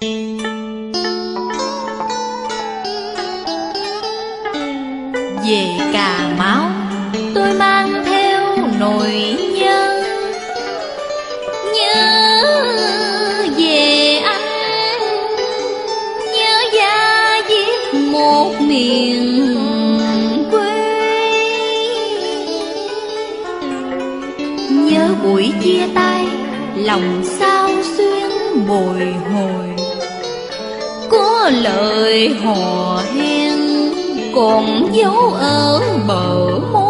Về Cà Mau, tôi mang theo nỗi nhớ. Nhớ về anh, Nhớ gia diết một miền quê. Nhớ buổi chia tay, lòng sao xuyên bồi hồi lời hò hẹn còn dấu ở bờ môi.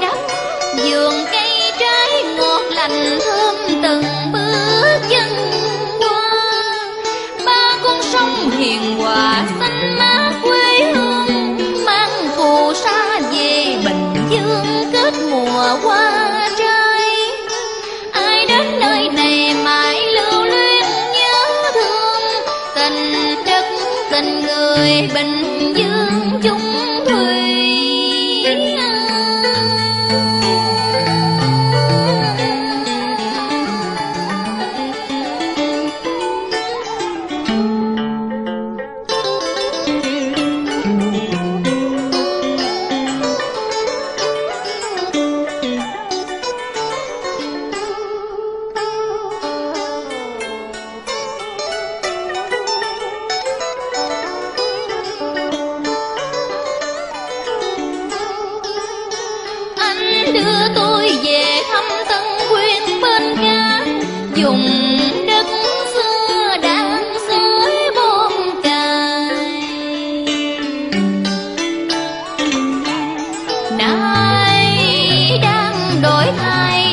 Đất vườn cây trái ngọt lành thơm từng bước chân qua. Ba con sông hiền hòa xanh mát quê hương, mang phù sa về bình dương kết mùa hoa ai nơi này mãi lưu luyến nhớ thương, tình đất tình người bình dương.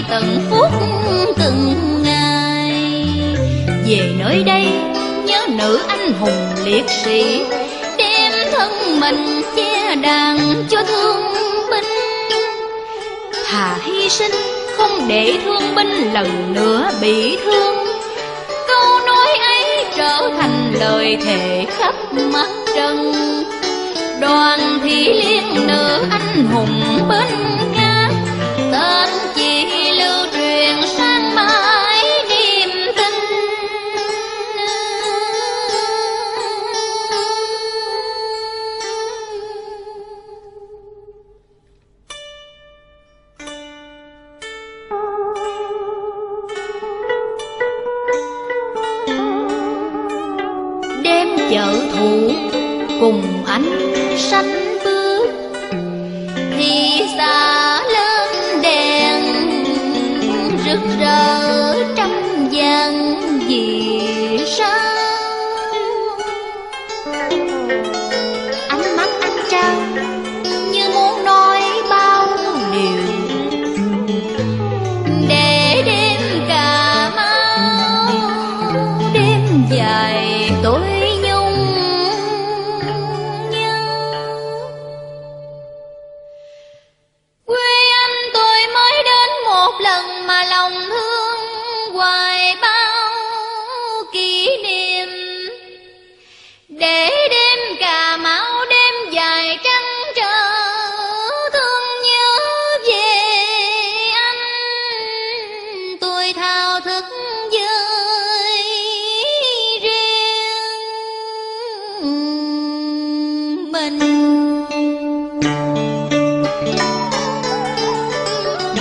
Từng phút, từng ngày. Về nơi đây, nhớ nữ anh hùng liệt sĩ. Đem thân mình che đàn cho thương binh. Thà hy sinh, không để thương binh lần nữa bị thương. Câu nói ấy trở thành lời thề khắp mặt trần. Đoàn thị liên nữ anh hùng bên chợ thủ cùng anh sánh bước thì xa lớn đèn, rực rỡ trăm vàng diệu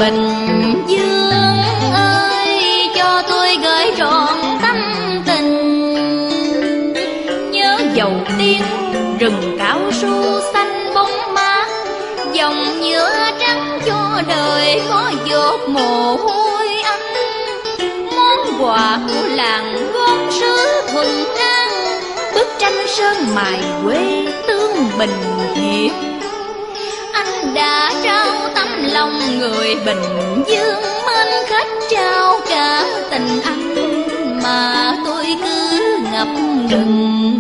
bình dương ơi, cho tôi gửi trọn tâm tình. Nhớ dầu tiên rừng cao su xanh bóng mát, dòng nhựa trắng cho đời có dột mồ hôi anh món quà của làng gốm sứ thuần an bức tranh sơn mài quê bình hiệp. Anh đã trao tấm lòng người bình dương, mến khách trao cả tình anh mà tôi cứ ngập ngừng.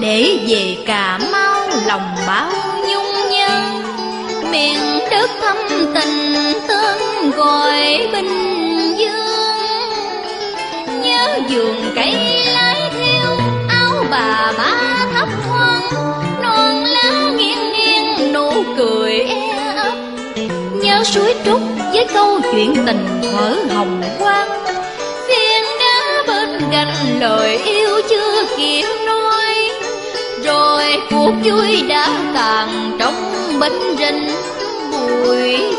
Để về cà mau, lòng bao nhung nhớ. Miền đất thâm tình tên gọi bình dương. Nhớ vườn cây lái theo, áo bà ba thấp thoáng non lá nghiêng nghiêng, nụ cười e ấp. Nhớ suối trúc với câu chuyện tình thở hồng quang. Phiên đá bên gành lời yêu chưa kịp nói cuộc vui đã tàn trong bánh rình bụi